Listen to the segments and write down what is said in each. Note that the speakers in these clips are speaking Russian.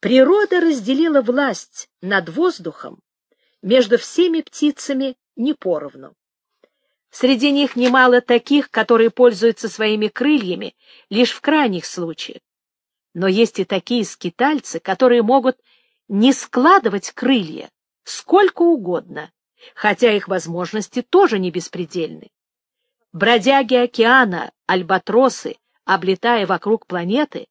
Природа разделила власть над воздухом между всеми птицами не поровну. Среди них немало таких, которые пользуются своими крыльями лишь в крайних случаях. Но есть и такие скитальцы, которые могут не складывать крылья сколько угодно, хотя их возможности тоже не беспредельны. Бродяги океана, альбатросы, облетая вокруг планеты,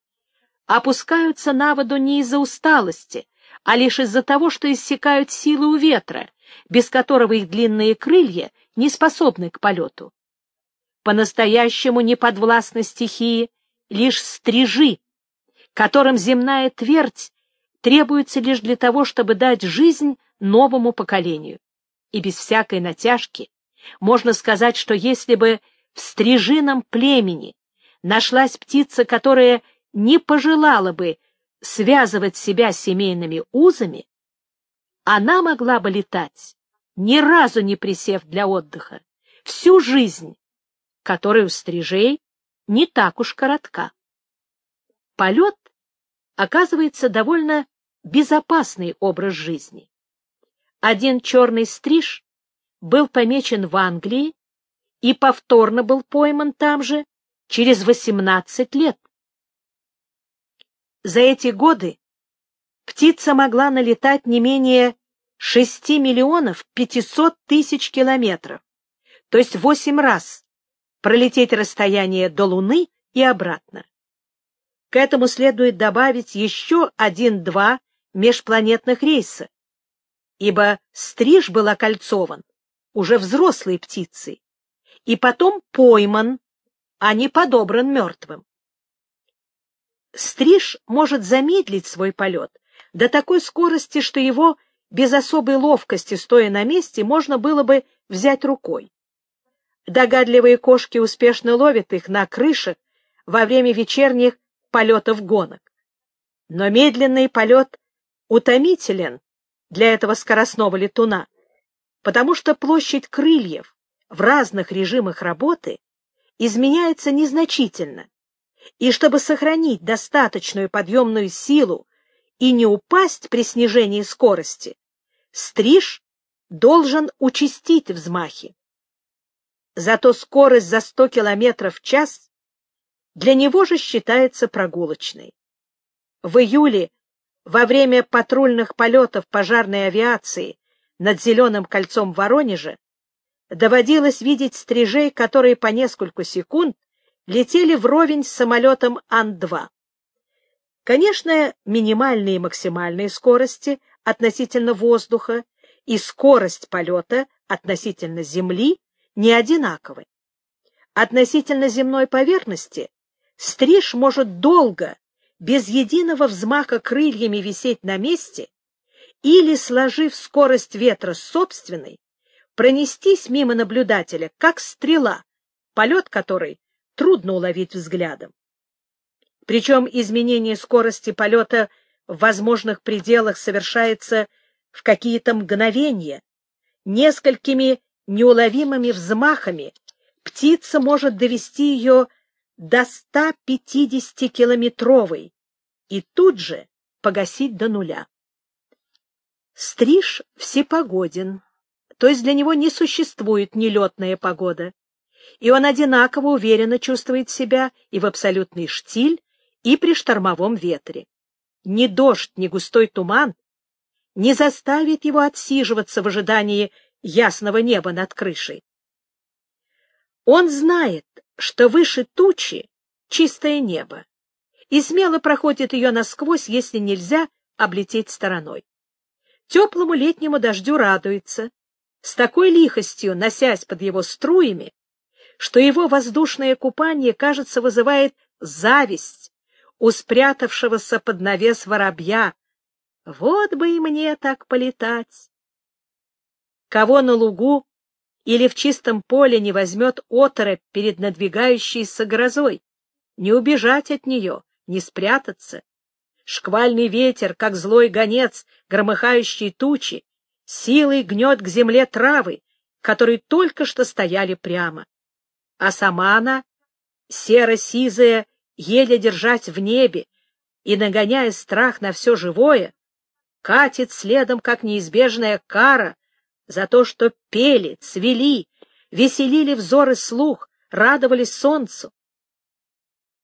опускаются на воду не из-за усталости, а лишь из-за того, что иссякают силы у ветра, без которого их длинные крылья не способны к полету. По-настоящему не подвластны стихии лишь стрижи, которым земная твердь требуется лишь для того, чтобы дать жизнь новому поколению. И без всякой натяжки можно сказать, что если бы в стрижином племени нашлась птица, которая не пожелала бы связывать себя семейными узами, она могла бы летать, ни разу не присев для отдыха, всю жизнь, которая у стрижей не так уж коротка. Полет оказывается довольно безопасный образ жизни. Один черный стриж был помечен в Англии и повторно был пойман там же через 18 лет. За эти годы птица могла налетать не менее 6 миллионов 500 тысяч километров, то есть 8 раз пролететь расстояние до Луны и обратно. К этому следует добавить еще один-два межпланетных рейса, ибо стриж был окольцован уже взрослой птицей и потом пойман, а не подобран мертвым. Стриж может замедлить свой полет до такой скорости, что его без особой ловкости, стоя на месте, можно было бы взять рукой. Догадливые кошки успешно ловят их на крышах во время вечерних полетов гонок. Но медленный полет утомителен для этого скоростного летуна, потому что площадь крыльев в разных режимах работы изменяется незначительно, и чтобы сохранить достаточную подъемную силу и не упасть при снижении скорости, стриж должен участить взмахи. Зато скорость за 100 км в час для него же считается прогулочной. В июле, во время патрульных полетов пожарной авиации над Зеленым кольцом Воронежа, доводилось видеть стрижей, которые по несколько секунд летели вровень с самолетом Ан-2. Конечно, минимальные и максимальные скорости относительно воздуха и скорость полета относительно Земли не одинаковы. Относительно земной поверхности стриж может долго, без единого взмаха крыльями висеть на месте или, сложив скорость ветра с собственной, пронестись мимо наблюдателя, как стрела, полет которой трудно уловить взглядом. Причем изменение скорости полета в возможных пределах совершается в какие-то мгновения. Несколькими неуловимыми взмахами птица может довести ее до 150-километровой и тут же погасить до нуля. Стриж всепогоден, то есть для него не существует нелетная погода, и он одинаково уверенно чувствует себя и в абсолютный штиль, и при штормовом ветре. Ни дождь, ни густой туман не заставит его отсиживаться в ожидании ясного неба над крышей. Он знает, что выше тучи чистое небо, и смело проходит ее насквозь, если нельзя облететь стороной. Теплому летнему дождю радуется, с такой лихостью носясь под его струями, что его воздушное купание, кажется, вызывает зависть у спрятавшегося под навес воробья. Вот бы и мне так полетать! Кого на лугу или в чистом поле не возьмет оторопь перед надвигающейся грозой? Не убежать от нее, не спрятаться. Шквальный ветер, как злой гонец, громыхающий тучи, силой гнет к земле травы, которые только что стояли прямо. А сама она, серо-сизая, еле держать в небе, и, нагоняя страх на все живое, катит следом, как неизбежная кара, за то, что пели, цвели, веселили взор и слух, радовались солнцу.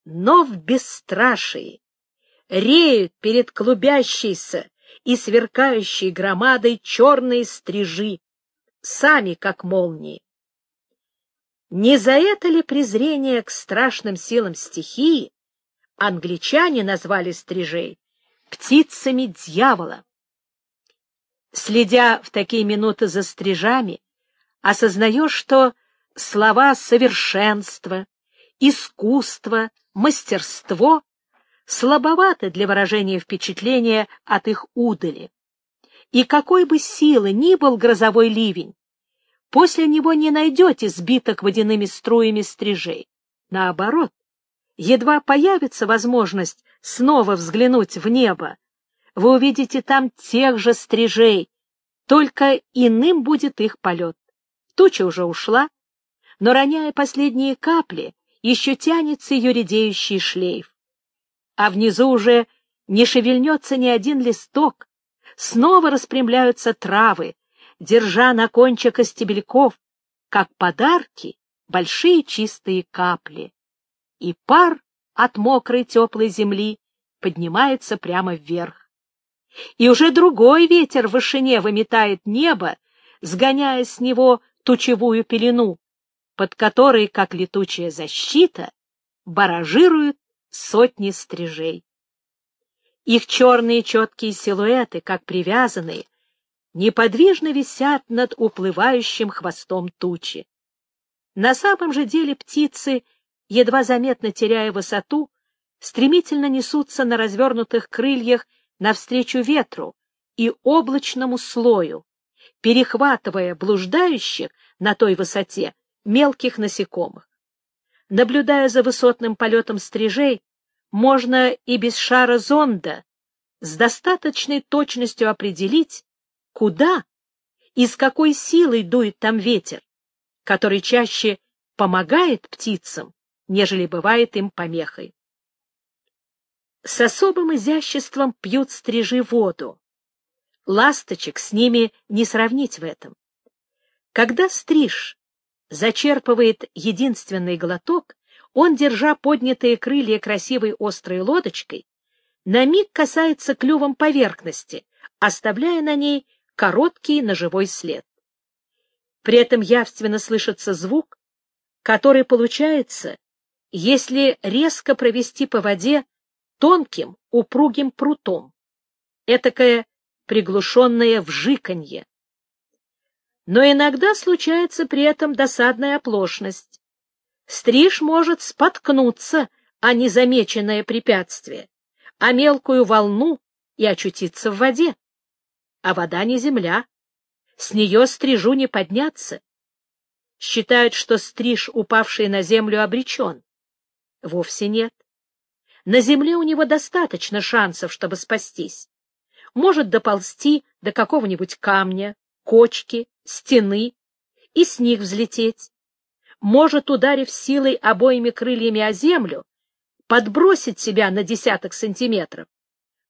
Но в бесстрашии реют перед клубящейся и сверкающей громадой черные стрижи, сами как молнии. Не за это ли презрение к страшным силам стихии англичане назвали стрижей птицами дьявола? Следя в такие минуты за стрижами, осознаешь, что слова совершенство, искусство, мастерство слабоваты для выражения впечатления от их удали. И какой бы силы ни был грозовой ливень, после него не найдете сбиток водяными струями стрижей. Наоборот, едва появится возможность снова взглянуть в небо, вы увидите там тех же стрижей, только иным будет их полет. Туча уже ушла, но, роняя последние капли, еще тянется ее редеющий шлейф. А внизу уже не шевельнется ни один листок, снова распрямляются травы, держа на кончиках стебельков, как подарки, большие чистые капли. И пар от мокрой теплой земли поднимается прямо вверх. И уже другой ветер в вышине выметает небо, сгоняя с него тучевую пелену, под которой, как летучая защита, баражируют сотни стрижей. Их черные четкие силуэты, как привязанные, неподвижно висят над уплывающим хвостом тучи. На самом же деле птицы, едва заметно теряя высоту, стремительно несутся на развернутых крыльях навстречу ветру и облачному слою, перехватывая блуждающих на той высоте мелких насекомых. Наблюдая за высотным полетом стрижей, можно и без шара зонда с достаточной точностью определить, куда и с какой силой дует там ветер, который чаще помогает птицам, нежели бывает им помехой. С особым изяществом пьют стрижи воду. Ласточек с ними не сравнить в этом. Когда стриж зачерпывает единственный глоток, он, держа поднятые крылья красивой острой лодочкой, на миг касается клювом поверхности, оставляя на ней короткий ножевой след. При этом явственно слышится звук, который получается, если резко провести по воде тонким упругим прутом, этакое приглушенное вжиканье. Но иногда случается при этом досадная оплошность. Стриж может споткнуться о незамеченное препятствие, о мелкую волну и очутиться в воде а вода не земля. С нее стрижу не подняться. Считают, что стриж, упавший на землю, обречен. Вовсе нет. На земле у него достаточно шансов, чтобы спастись. Может доползти до какого-нибудь камня, кочки, стены и с них взлететь. Может, ударив силой обоими крыльями о землю, подбросить себя на десяток сантиметров,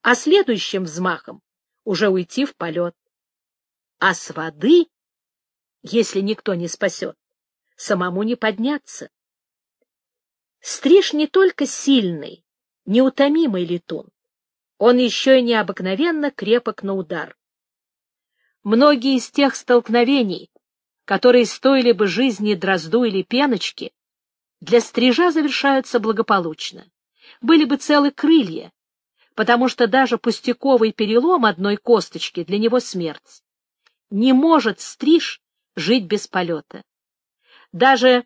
а следующим взмахом уже уйти в полет. А с воды, если никто не спасет, самому не подняться. Стриж не только сильный, неутомимый летун, он еще и необыкновенно крепок на удар. Многие из тех столкновений, которые стоили бы жизни дрозду или пеночки, для стрижа завершаются благополучно. Были бы целы крылья, потому что даже пустяковый перелом одной косточки для него смерть. Не может стриж жить без полета. Даже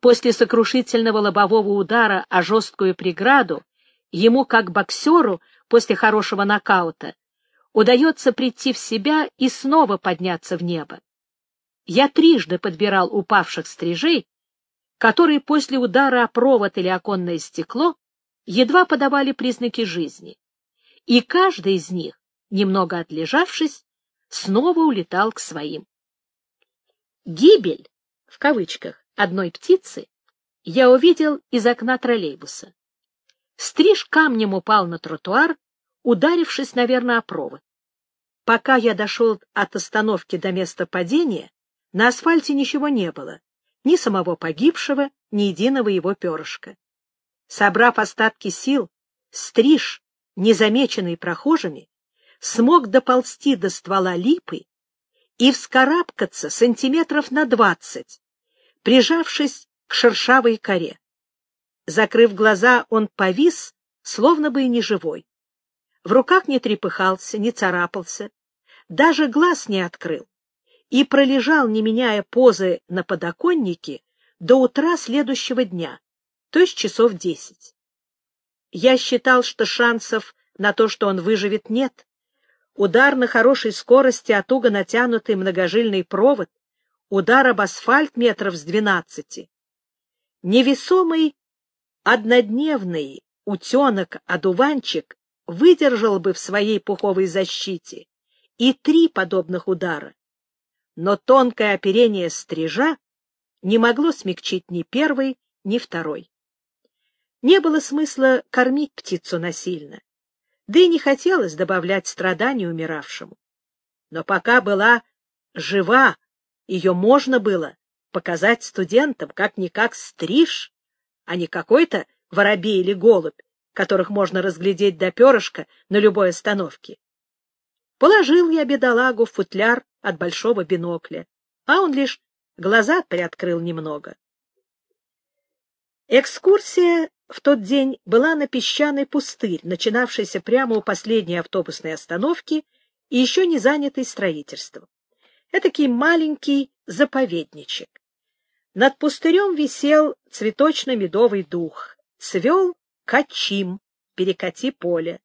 после сокрушительного лобового удара о жесткую преграду ему, как боксеру, после хорошего нокаута, удается прийти в себя и снова подняться в небо. Я трижды подбирал упавших стрижей, которые после удара о провод или оконное стекло едва подавали признаки жизни и каждый из них, немного отлежавшись, снова улетал к своим. «Гибель» в кавычках одной птицы я увидел из окна троллейбуса. Стриж камнем упал на тротуар, ударившись, наверное, о провод. Пока я дошел от остановки до места падения, на асфальте ничего не было, ни самого погибшего, ни единого его перышка. Собрав остатки сил, Стриж, незамеченный прохожими, смог доползти до ствола липы и вскарабкаться сантиметров на двадцать, прижавшись к шершавой коре. Закрыв глаза, он повис, словно бы и не живой. В руках не трепыхался, не царапался, даже глаз не открыл и пролежал, не меняя позы на подоконнике, до утра следующего дня, то есть часов десять. Я считал, что шансов на то, что он выживет, нет. Удар на хорошей скорости, а туго натянутый многожильный провод, удар об асфальт метров с двенадцати. Невесомый однодневный утенок-одуванчик выдержал бы в своей пуховой защите и три подобных удара. Но тонкое оперение стрижа не могло смягчить ни первый, ни второй. Не было смысла кормить птицу насильно, да и не хотелось добавлять страданий умиравшему. Но пока была жива, ее можно было показать студентам как-никак стриж, а не какой-то воробей или голубь, которых можно разглядеть до перышка на любой остановке. Положил я бедолагу в футляр от большого бинокля, а он лишь глаза приоткрыл немного. Экскурсия в тот день была на песчаный пустырь, начинавшийся прямо у последней автобусной остановки и еще не занятый строительством. Этакий маленький заповедничек. Над пустырем висел цветочно-медовый дух, цвел качим, перекати поле.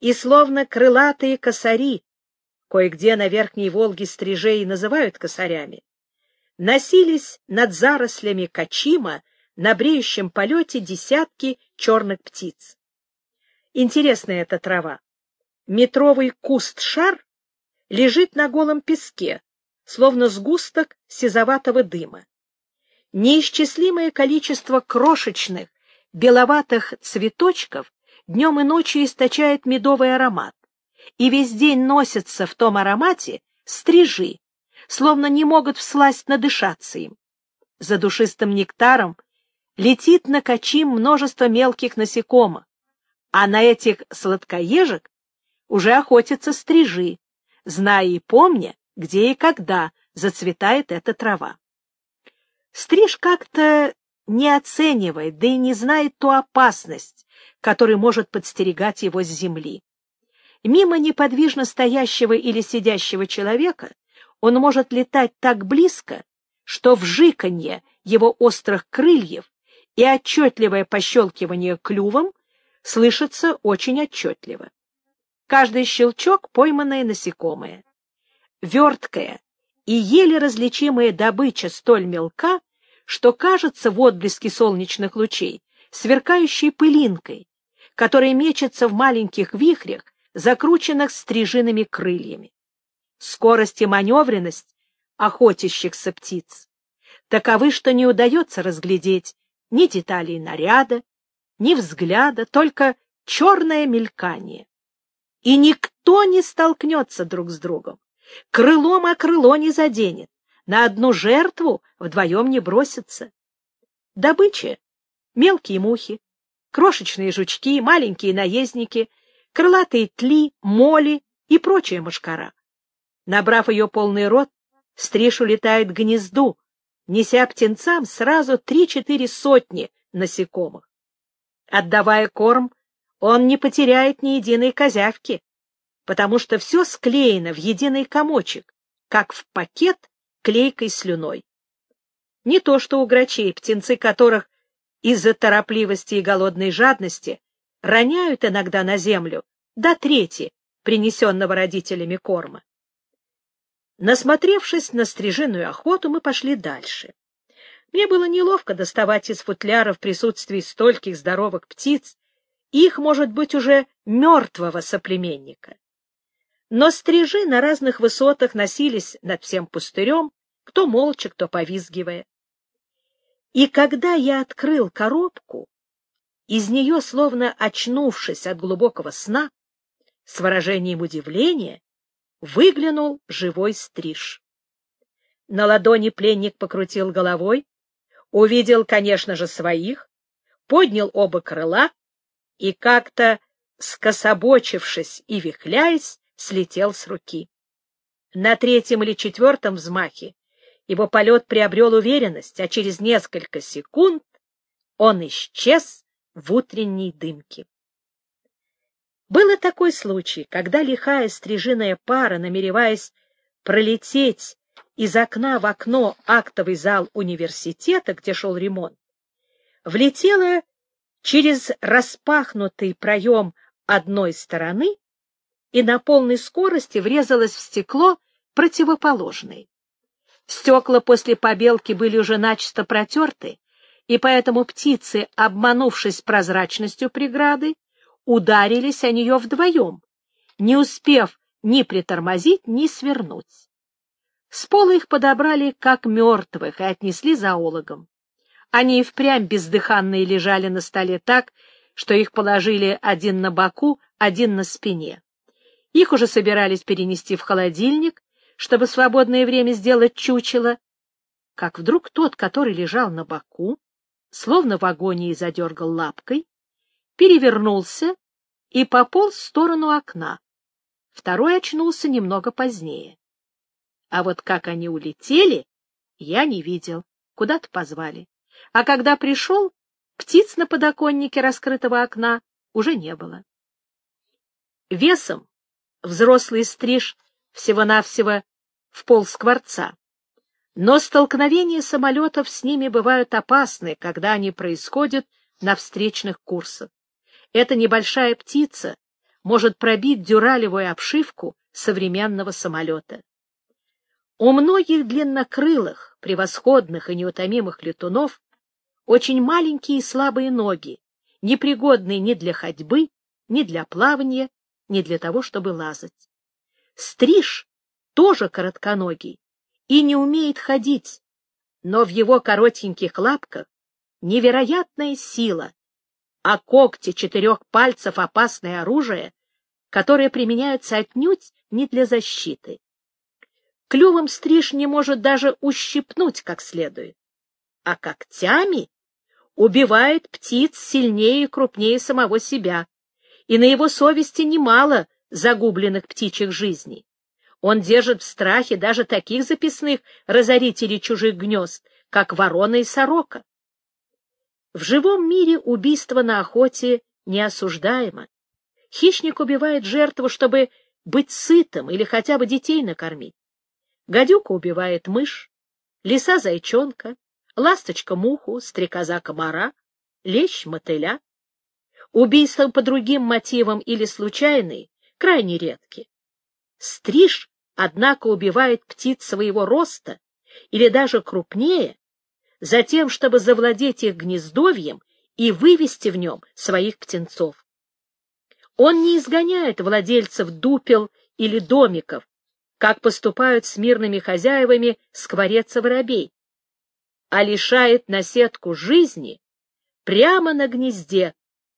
И словно крылатые косари, кое-где на Верхней Волге стрижей называют косарями, носились над зарослями качима на бреющем полете десятки черных птиц. Интересная эта трава. Метровый куст-шар лежит на голом песке, словно сгусток сизоватого дыма. Неисчислимое количество крошечных беловатых цветочков днем и ночью источает медовый аромат, и весь день носятся в том аромате стрижи, словно не могут всласть надышаться им. За душистым нектаром летит на качим множество мелких насекомых, а на этих сладкоежек уже охотятся стрижи, зная и помня, где и когда зацветает эта трава. Стриж как-то не оценивает, да и не знает ту опасность, которая может подстерегать его с земли. Мимо неподвижно стоящего или сидящего человека он может летать так близко, что вжиканье его острых крыльев и отчетливое пощелкивание клювом слышится очень отчетливо. Каждый щелчок — пойманное насекомое. Верткая и еле различимая добыча столь мелка, что кажется в отблеске солнечных лучей сверкающей пылинкой, которая мечется в маленьких вихрях, закрученных стрижиными крыльями. Скорость и маневренность охотящихся птиц таковы, что не удается разглядеть ни деталей наряда, ни взгляда, только черное мелькание. И никто не столкнется друг с другом, крылом о крыло не заденет, на одну жертву вдвоем не бросится. Добыча — мелкие мухи, крошечные жучки, маленькие наездники, крылатые тли, моли и прочая мошкара. Набрав ее полный рот, стриж улетает к гнезду, неся птенцам сразу три-четыре сотни насекомых. Отдавая корм, он не потеряет ни единой козявки, потому что все склеено в единый комочек, как в пакет клейкой слюной. Не то что у грачей, птенцы которых из-за торопливости и голодной жадности роняют иногда на землю до трети принесенного родителями корма. Насмотревшись на стрижиную охоту, мы пошли дальше. Мне было неловко доставать из футляра в присутствии стольких здоровых птиц, их, может быть, уже мертвого соплеменника. Но стрижи на разных высотах носились над всем пустырем, кто молча, кто повизгивая. И когда я открыл коробку, из нее, словно очнувшись от глубокого сна, с выражением удивления, выглянул живой стриж. На ладони пленник покрутил головой, увидел, конечно же, своих, поднял оба крыла и, как-то скособочившись и вихляясь, слетел с руки. На третьем или четвертом взмахе его полет приобрел уверенность, а через несколько секунд он исчез в утренней дымке. Был и такой случай, когда лихая стрижиная пара, намереваясь пролететь из окна в окно актовый зал университета, где шел ремонт, влетела через распахнутый проем одной стороны и на полной скорости врезалась в стекло противоположной. Стекла после побелки были уже начисто протерты, и поэтому птицы, обманувшись прозрачностью преграды, ударились о нее вдвоем, не успев ни притормозить, ни свернуть. С пола их подобрали как мертвых и отнесли зоологам. Они и впрямь бездыханные лежали на столе так, что их положили один на боку, один на спине. Их уже собирались перенести в холодильник, чтобы свободное время сделать чучело, как вдруг тот, который лежал на боку, словно в агонии задергал лапкой, перевернулся и пополз в сторону окна. Второй очнулся немного позднее. А вот как они улетели, я не видел, куда-то позвали. А когда пришел, птиц на подоконнике раскрытого окна уже не было. Весом взрослый стриж всего-навсего в пол скворца. Но столкновения самолетов с ними бывают опасны, когда они происходят на встречных курсах. Эта небольшая птица может пробить дюралевую обшивку современного самолета. У многих длиннокрылых, превосходных и неутомимых летунов очень маленькие и слабые ноги, непригодные ни для ходьбы, ни для плавания, ни для того, чтобы лазать. Стриж тоже коротконогий и не умеет ходить, но в его коротеньких лапках невероятная сила, а когти четырех пальцев — опасное оружие, которое применяется отнюдь не для защиты. Клювом стриж не может даже ущипнуть как следует, а когтями убивает птиц сильнее и крупнее самого себя, и на его совести немало загубленных птичьих жизней. Он держит в страхе даже таких записных разорителей чужих гнезд, как ворона и сорока. В живом мире убийство на охоте неосуждаемо. Хищник убивает жертву, чтобы быть сытым или хотя бы детей накормить. Гадюка убивает мышь, лиса — зайчонка, ласточка — муху, стрекоза — комара, лещ — мотыля. Убийства по другим мотивам или случайные крайне редки. Стриж, однако, убивает птиц своего роста или даже крупнее, затем, чтобы завладеть их гнездовьем и вывести в нем своих птенцов. Он не изгоняет владельцев дупел или домиков, как поступают с мирными хозяевами скворец и воробей, а лишает наседку жизни прямо на гнезде,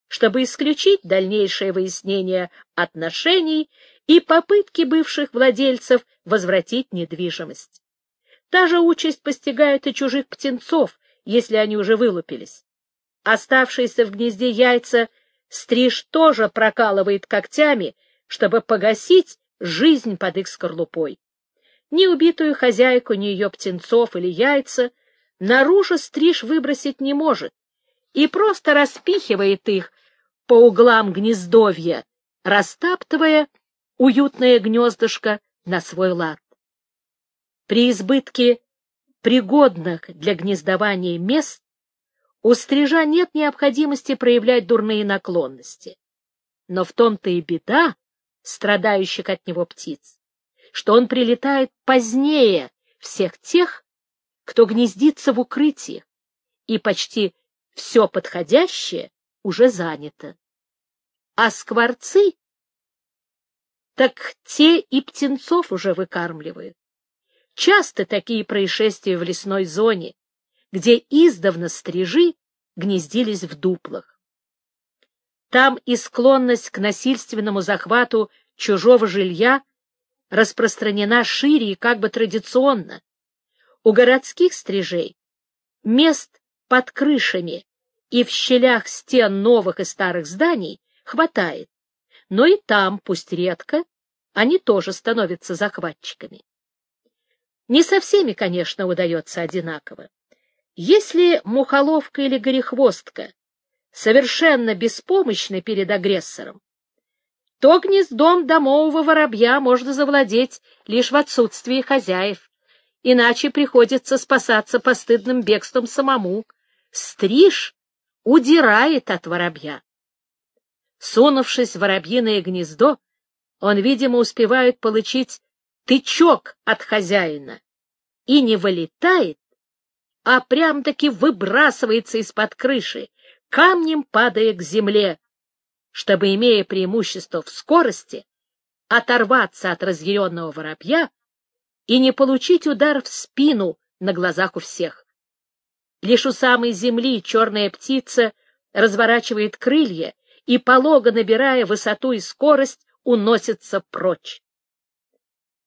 чтобы исключить дальнейшее выяснение отношений и попытки бывших владельцев возвратить недвижимость. Та же участь постигает и чужих птенцов, если они уже вылупились. Оставшиеся в гнезде яйца стриж тоже прокалывает когтями, чтобы погасить жизнь под их скорлупой. Ни убитую хозяйку, ни ее птенцов или яйца наружу стриж выбросить не может и просто распихивает их по углам гнездовья, растаптывая уютное гнездышко на свой лад. При избытке пригодных для гнездования мест у стрижа нет необходимости проявлять дурные наклонности. Но в том-то и беда страдающих от него птиц, что он прилетает позднее всех тех, кто гнездится в укрытиях, и почти все подходящее уже занято. А скворцы, так те и птенцов уже выкармливают. Часто такие происшествия в лесной зоне, где издавна стрижи гнездились в дуплах. Там и склонность к насильственному захвату чужого жилья распространена шире и как бы традиционно. У городских стрижей мест под крышами и в щелях стен новых и старых зданий хватает, но и там, пусть редко, они тоже становятся захватчиками. Не со всеми, конечно, удается одинаково. Если мухоловка или горехвостка совершенно беспомощны перед агрессором, то гнездом домового воробья можно завладеть лишь в отсутствии хозяев, иначе приходится спасаться постыдным бегством самому. Стриж удирает от воробья. Сунувшись в воробьиное гнездо, он, видимо, успевает получить тычок от хозяина и не вылетает, а прям-таки выбрасывается из-под крыши, камнем падая к земле, чтобы, имея преимущество в скорости, оторваться от разъяренного воробья и не получить удар в спину на глазах у всех. Лишь у самой земли черная птица разворачивает крылья и, полого набирая высоту и скорость, уносится прочь.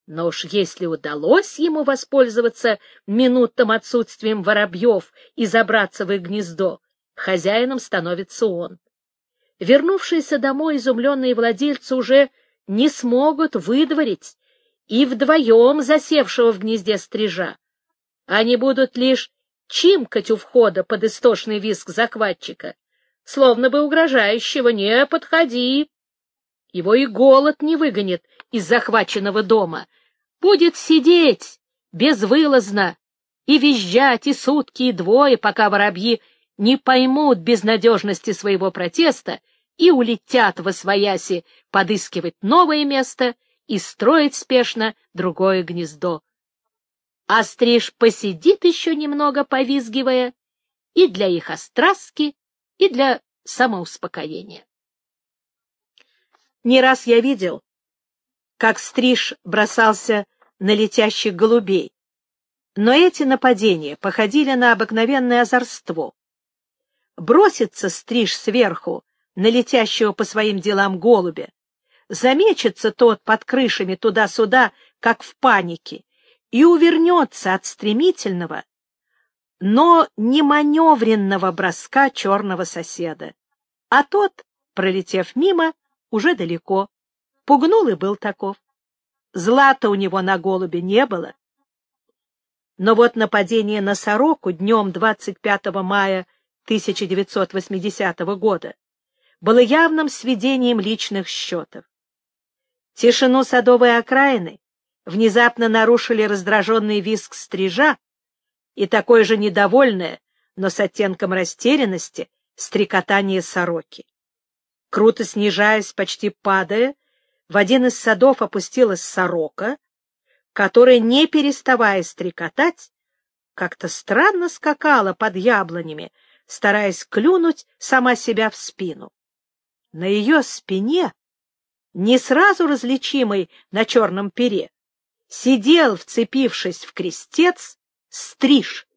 Но уж если удалось ему воспользоваться минутным отсутствием воробьев и забраться в их гнездо, хозяином становится он. Вернувшиеся домой изумленные владельцы уже не смогут выдворить и вдвоем засевшего в гнезде стрижа. Они будут лишь чимкать у входа под истошный визг захватчика, словно бы угрожающего «не подходи». Его и голод не выгонит из захваченного дома. Будет сидеть безвылазно и визжать и сутки, и двое, пока воробьи не поймут безнадежности своего протеста и улетят во свояси подыскивать новое место и строить спешно другое гнездо. А стриж посидит еще немного, повизгивая, и для их остраски, и для самоуспокоения. Не раз я видел, как стриж бросался на летящих голубей, но эти нападения походили на обыкновенное озорство. Бросится стриж сверху на летящего по своим делам голубя. Замечется тот под крышами туда-сюда, как в панике, и увернется от стремительного, но не маневренного броска черного соседа. А тот, пролетев мимо, уже далеко, пугнул и был таков. Злата у него на голубе не было. Но вот нападение на сороку днем 25 мая 1980 года было явным сведением личных счетов. Тишину садовой окраины внезапно нарушили раздраженный визг стрижа и такое же недовольное, но с оттенком растерянности, стрекотание сороки. Круто снижаясь, почти падая, в один из садов опустилась сорока, которая, не переставая стрекотать, как-то странно скакала под яблонями, стараясь клюнуть сама себя в спину. На ее спине, не сразу различимый на черном пере, сидел, вцепившись в крестец, стриж.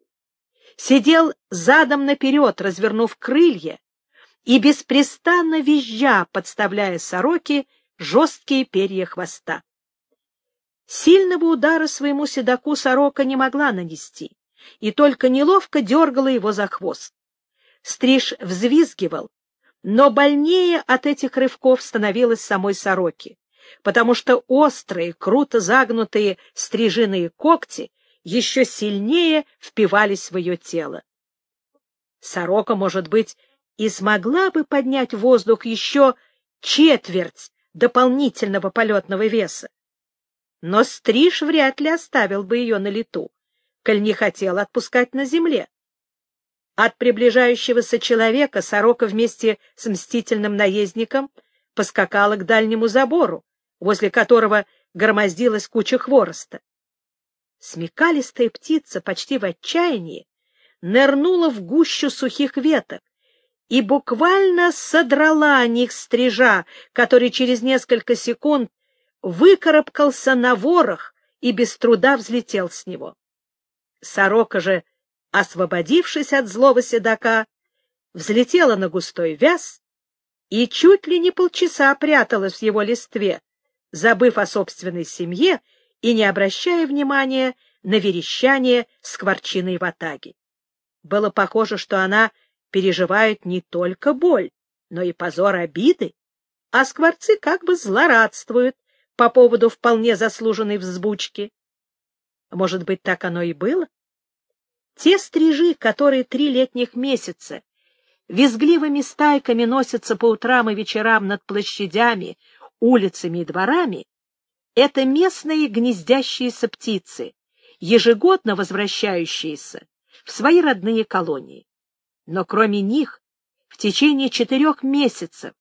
Сидел задом наперед, развернув крылья, и беспрестанно визжа, подставляя сороке жесткие перья хвоста. Сильного удара своему седаку сорока не могла нанести, и только неловко дергала его за хвост. Стриж взвизгивал, но больнее от этих рывков становилось самой сороки, потому что острые, круто загнутые стрижиные когти еще сильнее впивались в ее тело. Сорока, может быть, и смогла бы поднять в воздух еще четверть дополнительного полетного веса. Но стриж вряд ли оставил бы ее на лету, коль не хотел отпускать на земле. От приближающегося человека сорока вместе с мстительным наездником поскакала к дальнему забору, возле которого громоздилась куча хвороста. Смекалистая птица почти в отчаянии нырнула в гущу сухих веток и буквально содрала о них стрижа, который через несколько секунд выкарабкался на ворох и без труда взлетел с него. Сорока же освободившись от злого седока, взлетела на густой вяз и чуть ли не полчаса пряталась в его листве, забыв о собственной семье и не обращая внимания на верещание скворчиной ватаги. Было похоже, что она переживает не только боль, но и позор обиды, а скворцы как бы злорадствуют по поводу вполне заслуженной взбучки. Может быть, так оно и было? Те стрижи, которые три летних месяца визгливыми стайками носятся по утрам и вечерам над площадями, улицами и дворами, это местные гнездящиеся птицы, ежегодно возвращающиеся в свои родные колонии. Но кроме них, в течение четырех месяцев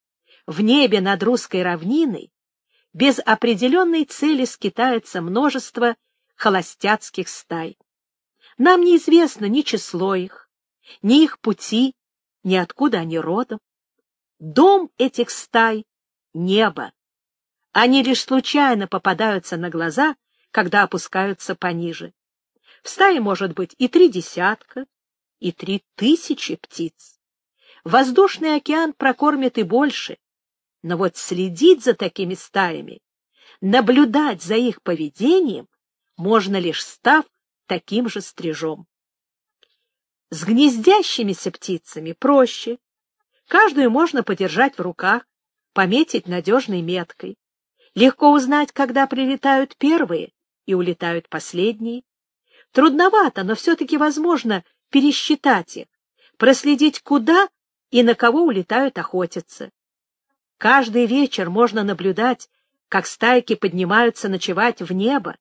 в небе над русской равниной без определенной цели скитается множество холостяцких стай. Нам неизвестно ни число их, ни их пути, ни откуда они родом. Дом этих стай — небо. Они лишь случайно попадаются на глаза, когда опускаются пониже. В стае может быть и три десятка, и три тысячи птиц. Воздушный океан прокормит и больше, но вот следить за такими стаями, наблюдать за их поведением можно лишь став таким же стрижом. С гнездящимися птицами проще. Каждую можно подержать в руках, пометить надежной меткой. Легко узнать, когда прилетают первые и улетают последние. Трудновато, но все-таки возможно пересчитать их, проследить, куда и на кого улетают охотиться. Каждый вечер можно наблюдать, как стайки поднимаются ночевать в небо.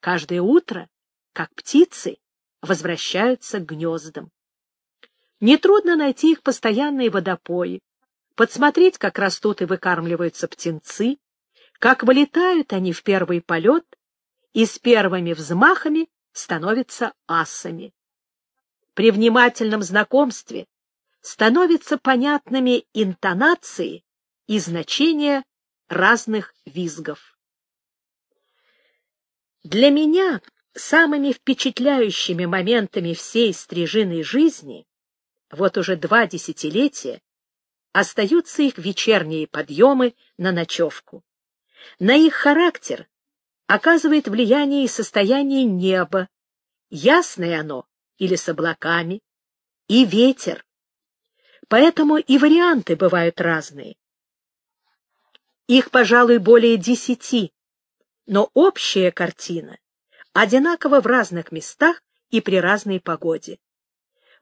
Каждое утро, как птицы, возвращаются к гнездам. Нетрудно найти их постоянные водопои, подсмотреть, как растут и выкармливаются птенцы, как вылетают они в первый полет и с первыми взмахами становятся асами. При внимательном знакомстве становятся понятными интонации и значение разных визгов. Для меня самыми впечатляющими моментами всей стрижиной жизни вот уже два десятилетия остаются их вечерние подъемы на ночевку. На их характер оказывает влияние и состояние неба, ясное оно или с облаками, и ветер. Поэтому и варианты бывают разные. Их, пожалуй, более десяти, но общая картина одинакова в разных местах и при разной погоде.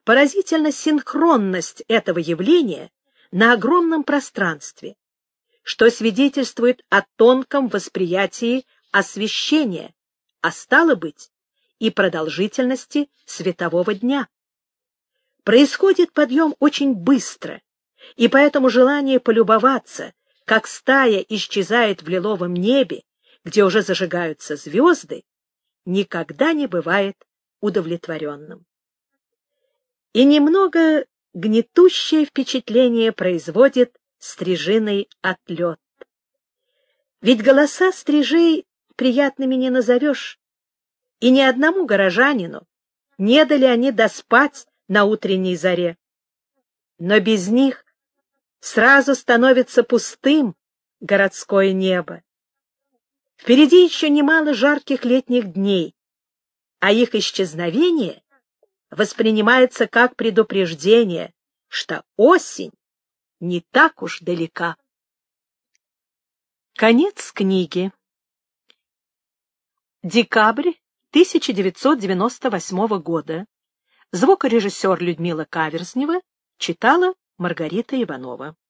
Поразительна синхронность этого явления на огромном пространстве, что свидетельствует о тонком восприятии освещения, а стало быть, и продолжительности светового дня. Происходит подъем очень быстро, и поэтому желание полюбоваться как стая исчезает в лиловом небе, где уже зажигаются звезды, никогда не бывает удовлетворенным. И немного гнетущее впечатление производит стрижиный отлет. Ведь голоса стрижей приятными не назовешь, и ни одному горожанину не дали они доспать на утренней заре. Но без них сразу становится пустым городское небо. Впереди еще немало жарких летних дней, а их исчезновение воспринимается как предупреждение, что осень не так уж далека. Конец книги. Декабрь 1998 года. Звукорежиссер Людмила Каверзнева читала Маргарита Иванова.